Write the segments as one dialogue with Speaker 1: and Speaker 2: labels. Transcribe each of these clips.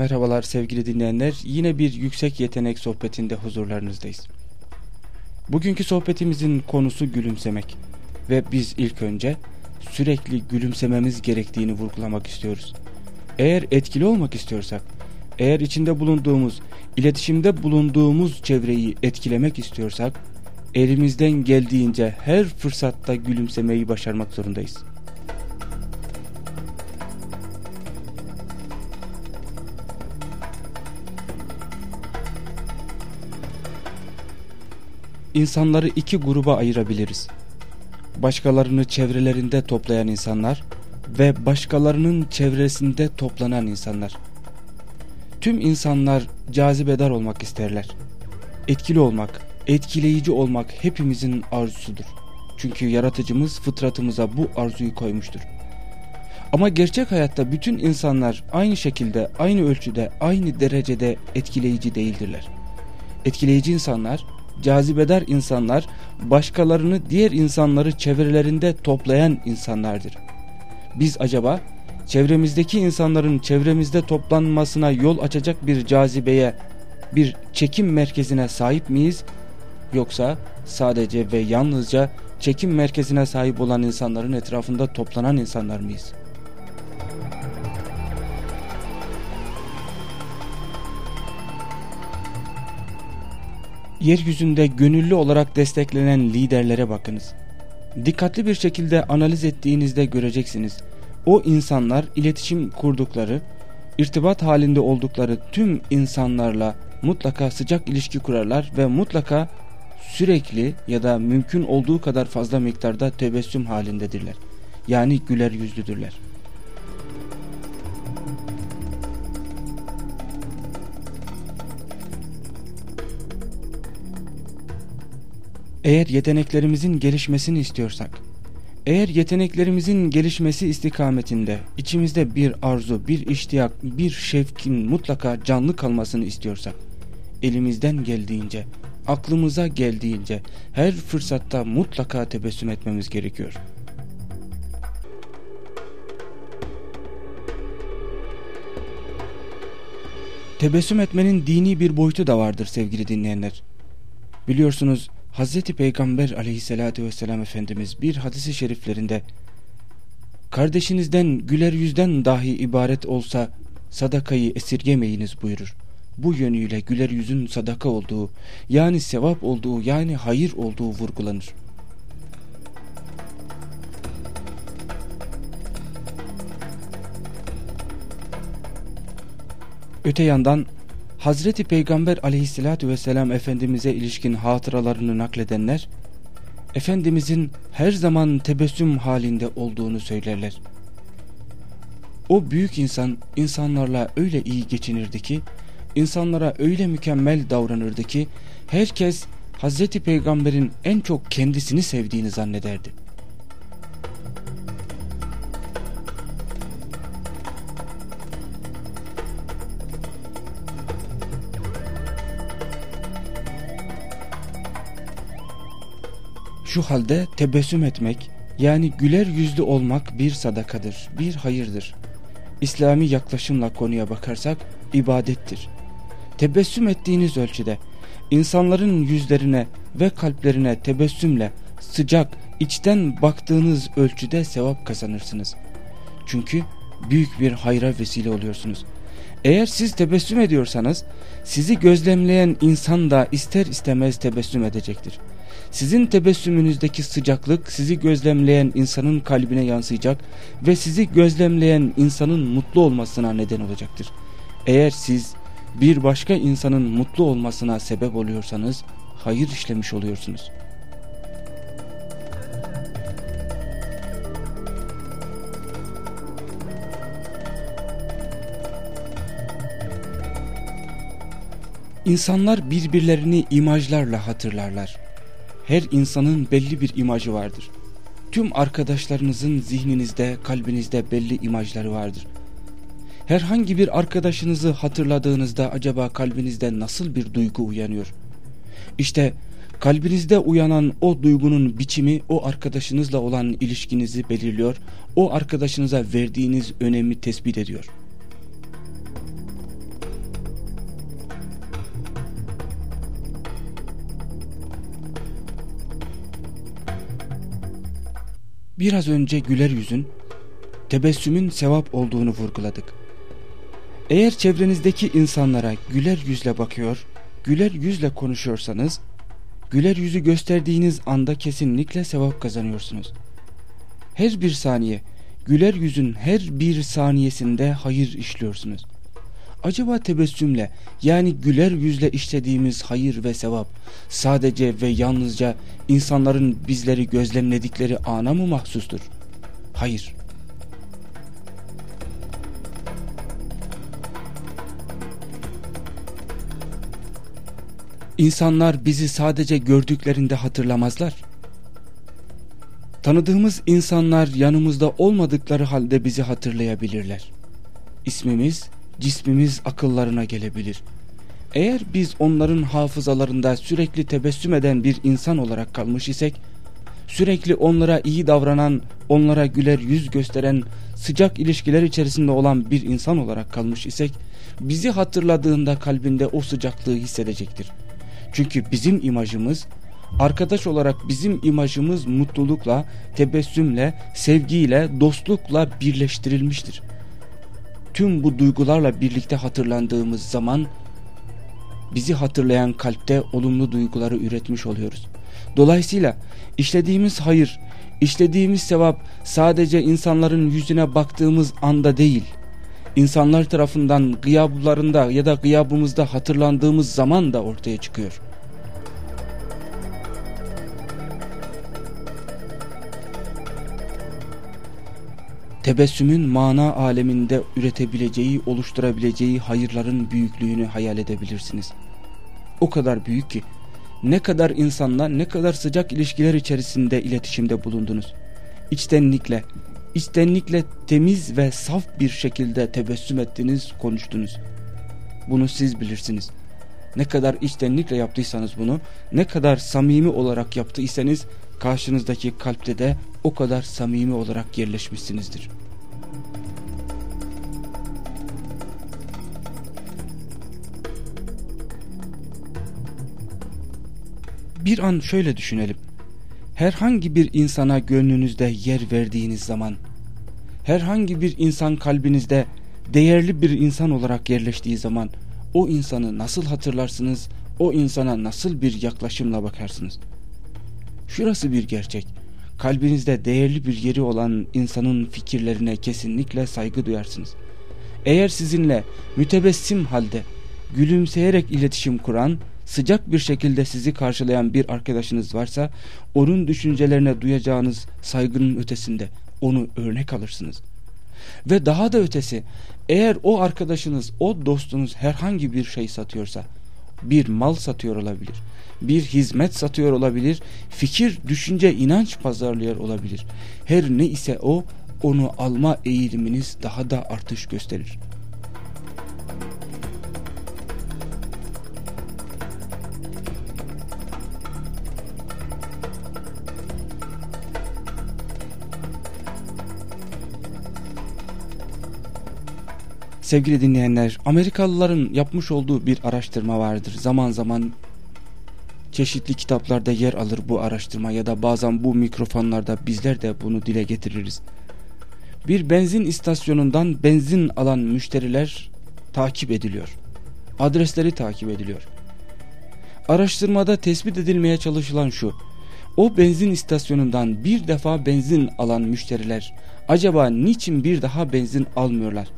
Speaker 1: Merhabalar sevgili dinleyenler. Yine bir yüksek yetenek sohbetinde huzurlarınızdayız. Bugünkü sohbetimizin konusu gülümsemek. Ve biz ilk önce sürekli gülümsememiz gerektiğini vurgulamak istiyoruz. Eğer etkili olmak istiyorsak, eğer içinde bulunduğumuz, iletişimde bulunduğumuz çevreyi etkilemek istiyorsak, elimizden geldiğince her fırsatta gülümsemeyi başarmak zorundayız. İnsanları iki gruba ayırabiliriz. Başkalarını çevrelerinde toplayan insanlar ve başkalarının çevresinde toplanan insanlar. Tüm insanlar cazibedar olmak isterler. Etkili olmak, etkileyici olmak hepimizin arzusudur. Çünkü yaratıcımız fıtratımıza bu arzuyu koymuştur. Ama gerçek hayatta bütün insanlar aynı şekilde, aynı ölçüde, aynı derecede etkileyici değildirler. Etkileyici insanlar cazibedar insanlar başkalarını diğer insanları çevrelerinde toplayan insanlardır. Biz acaba çevremizdeki insanların çevremizde toplanmasına yol açacak bir cazibeye, bir çekim merkezine sahip miyiz? Yoksa sadece ve yalnızca çekim merkezine sahip olan insanların etrafında toplanan insanlar mıyız? Yeryüzünde gönüllü olarak desteklenen liderlere bakınız. Dikkatli bir şekilde analiz ettiğinizde göreceksiniz. O insanlar iletişim kurdukları, irtibat halinde oldukları tüm insanlarla mutlaka sıcak ilişki kurarlar ve mutlaka sürekli ya da mümkün olduğu kadar fazla miktarda tebessüm halindedirler. Yani güler yüzlüdürler. Eğer yeteneklerimizin gelişmesini istiyorsak, eğer yeteneklerimizin gelişmesi istikametinde içimizde bir arzu, bir iştiyak, bir şevkin mutlaka canlı kalmasını istiyorsak, elimizden geldiğince, aklımıza geldiğince her fırsatta mutlaka tebessüm etmemiz gerekiyor. Tebessüm etmenin dini bir boyutu da vardır sevgili dinleyenler. Biliyorsunuz Hazreti Peygamber aleyhissalatü vesselam Efendimiz bir hadisi şeriflerinde kardeşinizden güler yüzden dahi ibaret olsa sadakayı esirgemeyiniz buyurur. Bu yönüyle güler yüzün sadaka olduğu yani sevap olduğu yani hayır olduğu vurgulanır. Öte yandan Hazreti Peygamber aleyhissalatü vesselam Efendimiz'e ilişkin hatıralarını nakledenler, Efendimizin her zaman tebessüm halinde olduğunu söylerler. O büyük insan insanlarla öyle iyi geçinirdi ki, insanlara öyle mükemmel davranırdı ki, herkes Hazreti Peygamber'in en çok kendisini sevdiğini zannederdi. Şu halde tebessüm etmek yani güler yüzlü olmak bir sadakadır, bir hayırdır. İslami yaklaşımla konuya bakarsak ibadettir. Tebessüm ettiğiniz ölçüde insanların yüzlerine ve kalplerine tebessümle sıcak, içten baktığınız ölçüde sevap kazanırsınız. Çünkü büyük bir hayra vesile oluyorsunuz. Eğer siz tebessüm ediyorsanız sizi gözlemleyen insan da ister istemez tebessüm edecektir. Sizin tebessümünüzdeki sıcaklık sizi gözlemleyen insanın kalbine yansıyacak ve sizi gözlemleyen insanın mutlu olmasına neden olacaktır. Eğer siz bir başka insanın mutlu olmasına sebep oluyorsanız hayır işlemiş oluyorsunuz. İnsanlar birbirlerini imajlarla hatırlarlar. Her insanın belli bir imajı vardır. Tüm arkadaşlarınızın zihninizde, kalbinizde belli imajları vardır. Herhangi bir arkadaşınızı hatırladığınızda acaba kalbinizde nasıl bir duygu uyanıyor? İşte kalbinizde uyanan o duygunun biçimi o arkadaşınızla olan ilişkinizi belirliyor. O arkadaşınıza verdiğiniz önemi tespit ediyor. Biraz önce güler yüzün, tebessümün sevap olduğunu vurguladık. Eğer çevrenizdeki insanlara güler yüzle bakıyor, güler yüzle konuşuyorsanız, güler yüzü gösterdiğiniz anda kesinlikle sevap kazanıyorsunuz. Her bir saniye, güler yüzün her bir saniyesinde hayır işliyorsunuz. Acaba tebessümle yani güler yüzle işlediğimiz hayır ve sevap sadece ve yalnızca insanların bizleri gözlemledikleri ana mı mahsustur? Hayır. İnsanlar bizi sadece gördüklerinde hatırlamazlar. Tanıdığımız insanlar yanımızda olmadıkları halde bizi hatırlayabilirler. İsmimiz, cismimiz akıllarına gelebilir. Eğer biz onların hafızalarında sürekli tebessüm eden bir insan olarak kalmış isek, sürekli onlara iyi davranan, onlara güler yüz gösteren, sıcak ilişkiler içerisinde olan bir insan olarak kalmış isek, bizi hatırladığında kalbinde o sıcaklığı hissedecektir. Çünkü bizim imajımız, arkadaş olarak bizim imajımız mutlulukla, tebessümle, sevgiyle, dostlukla birleştirilmiştir tüm bu duygularla birlikte hatırlandığımız zaman bizi hatırlayan kalpte olumlu duyguları üretmiş oluyoruz. Dolayısıyla işlediğimiz hayır, işlediğimiz sevap sadece insanların yüzüne baktığımız anda değil, insanlar tarafından gıyablarında ya da gıyabımızda hatırlandığımız zaman da ortaya çıkıyor. Tebessümün mana aleminde üretebileceği, oluşturabileceği hayırların büyüklüğünü hayal edebilirsiniz. O kadar büyük ki ne kadar insanla ne kadar sıcak ilişkiler içerisinde iletişimde bulundunuz. İçtenlikle, içtenlikle temiz ve saf bir şekilde tebessüm ettiniz, konuştunuz. Bunu siz bilirsiniz. Ne kadar içtenlikle yaptıysanız bunu, ne kadar samimi olarak yaptıysanız karşınızdaki kalpte de o kadar samimi olarak yerleşmişsinizdir. Bir an şöyle düşünelim. Herhangi bir insana gönlünüzde yer verdiğiniz zaman, herhangi bir insan kalbinizde değerli bir insan olarak yerleştiği zaman, o insanı nasıl hatırlarsınız, o insana nasıl bir yaklaşımla bakarsınız? Şurası bir gerçek. Kalbinizde değerli bir yeri olan insanın fikirlerine kesinlikle saygı duyarsınız. Eğer sizinle mütebessim halde gülümseyerek iletişim kuran, sıcak bir şekilde sizi karşılayan bir arkadaşınız varsa onun düşüncelerine duyacağınız saygının ötesinde onu örnek alırsınız. Ve daha da ötesi eğer o arkadaşınız, o dostunuz herhangi bir şey satıyorsa bir mal satıyor olabilir bir hizmet satıyor olabilir, fikir, düşünce, inanç pazarlıyor olabilir. Her ne ise o, onu alma eğiliminiz daha da artış gösterir. Sevgili dinleyenler, Amerikalıların yapmış olduğu bir araştırma vardır. Zaman zaman Çeşitli kitaplarda yer alır bu araştırma ya da bazen bu mikrofonlarda bizler de bunu dile getiririz. Bir benzin istasyonundan benzin alan müşteriler takip ediliyor. Adresleri takip ediliyor. Araştırmada tespit edilmeye çalışılan şu. O benzin istasyonundan bir defa benzin alan müşteriler acaba niçin bir daha benzin almıyorlar?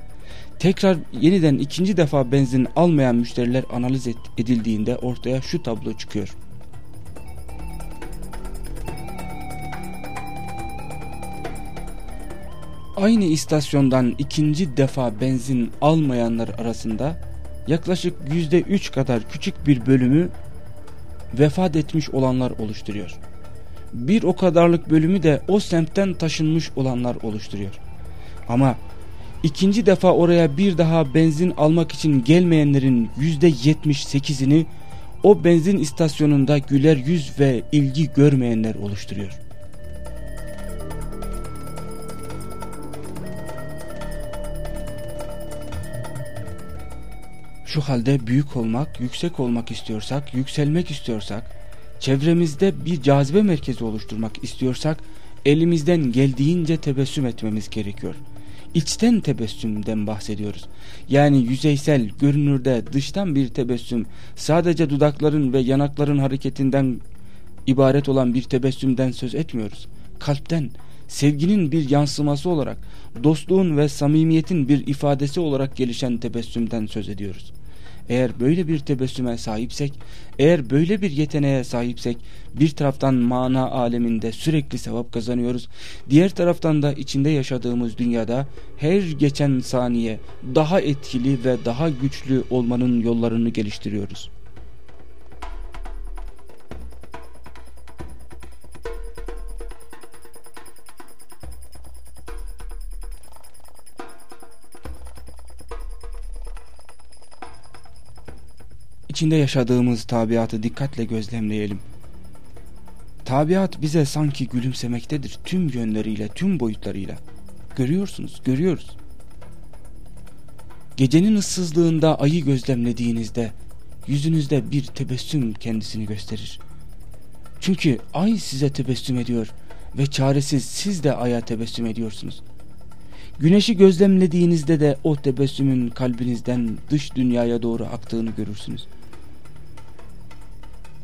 Speaker 1: Tekrar yeniden ikinci defa benzin almayan müşteriler analiz edildiğinde ortaya şu tablo çıkıyor. Aynı istasyondan ikinci defa benzin almayanlar arasında yaklaşık yüzde üç kadar küçük bir bölümü vefat etmiş olanlar oluşturuyor. Bir o kadarlık bölümü de o semtten taşınmış olanlar oluşturuyor. Ama ikinci defa oraya bir daha benzin almak için gelmeyenlerin yüzde yetmiş sekizini o benzin istasyonunda güler yüz ve ilgi görmeyenler oluşturuyor. Şu halde büyük olmak, yüksek olmak istiyorsak, yükselmek istiyorsak, çevremizde bir cazibe merkezi oluşturmak istiyorsak, elimizden geldiğince tebessüm etmemiz gerekiyor. İçten tebessümden bahsediyoruz. Yani yüzeysel, görünürde, dıştan bir tebessüm, sadece dudakların ve yanakların hareketinden ibaret olan bir tebessümden söz etmiyoruz. Kalpten, sevginin bir yansıması olarak, dostluğun ve samimiyetin bir ifadesi olarak gelişen tebessümden söz ediyoruz. Eğer böyle bir tebessüme sahipsek, eğer böyle bir yeteneğe sahipsek bir taraftan mana aleminde sürekli sevap kazanıyoruz. Diğer taraftan da içinde yaşadığımız dünyada her geçen saniye daha etkili ve daha güçlü olmanın yollarını geliştiriyoruz. İçinde yaşadığımız tabiatı dikkatle gözlemleyelim. Tabiat bize sanki gülümsemektedir tüm yönleriyle, tüm boyutlarıyla. Görüyorsunuz, görüyoruz. Gecenin ıssızlığında ayı gözlemlediğinizde yüzünüzde bir tebessüm kendisini gösterir. Çünkü ay size tebessüm ediyor ve çaresiz siz de aya tebessüm ediyorsunuz. Güneşi gözlemlediğinizde de o tebessümün kalbinizden dış dünyaya doğru aktığını görürsünüz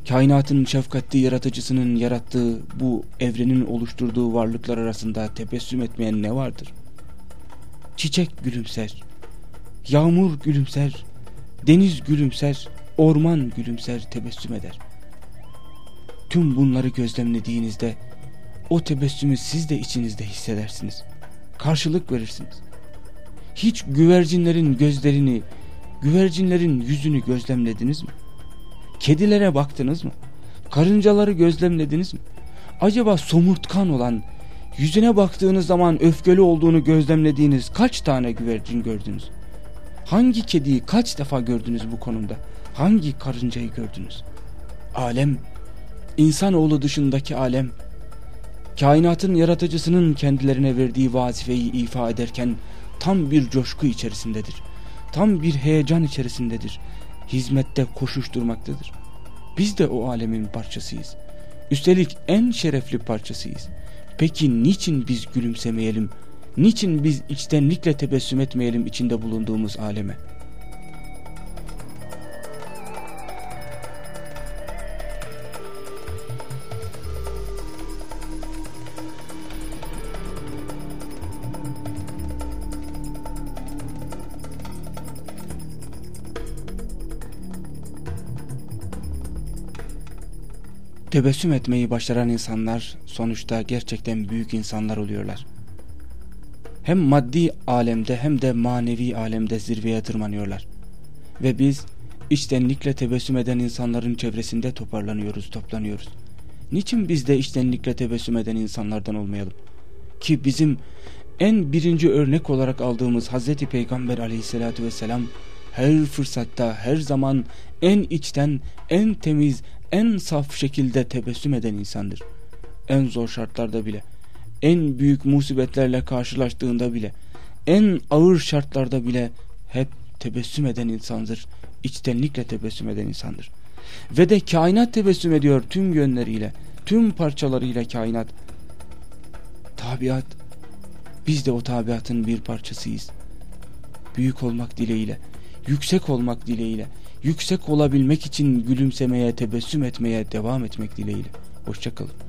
Speaker 1: kainatın şefkatli yaratıcısının yarattığı bu evrenin oluşturduğu varlıklar arasında tebessüm etmeyen ne vardır? Çiçek gülümser, yağmur gülümser, deniz gülümser, orman gülümser, tebessüm eder. Tüm bunları gözlemlediğinizde o tebessümü siz de içinizde hissedersiniz. Karşılık verirsiniz. Hiç güvercinlerin gözlerini, güvercinlerin yüzünü gözlemlediniz mi? Kedilere baktınız mı? Karıncaları gözlemlediniz mi? Acaba somurtkan olan, yüzüne baktığınız zaman öfkeli olduğunu gözlemlediğiniz kaç tane güvercin gördünüz? Hangi kediyi kaç defa gördünüz bu konumda? Hangi karıncayı gördünüz? Alem, insanoğlu dışındaki alem, kainatın yaratıcısının kendilerine verdiği vazifeyi ifa ederken tam bir coşku içerisindedir. Tam bir heyecan içerisindedir hizmette koşuşturmaktadır. Biz de o alemin parçasıyız. Üstelik en şerefli parçasıyız. Peki niçin biz gülümsemeyelim? Niçin biz içtenlikle tebessüm etmeyelim içinde bulunduğumuz aleme? Tebessüm etmeyi başaran insanlar sonuçta gerçekten büyük insanlar oluyorlar. Hem maddi alemde hem de manevi alemde zirveye tırmanıyorlar. Ve biz içtenlikle tebessüm eden insanların çevresinde toparlanıyoruz, toplanıyoruz. Niçin biz de içtenlikle tebessüm eden insanlardan olmayalım? Ki bizim en birinci örnek olarak aldığımız Hazreti Peygamber aleyhissalatü vesselam her fırsatta, her zaman en içten, en temiz, en saf şekilde tebessüm eden insandır. En zor şartlarda bile, en büyük musibetlerle karşılaştığında bile, en ağır şartlarda bile hep tebessüm eden insandır. İçtenlikle tebessüm eden insandır. Ve de kainat tebessüm ediyor tüm yönleriyle, tüm parçalarıyla kainat. Tabiat, biz de o tabiatın bir parçasıyız. Büyük olmak dileğiyle, yüksek olmak dileğiyle, yüksek olabilmek için gülümsemeye, tebessüm etmeye devam etmek dileğiyle. Hoşçakalın.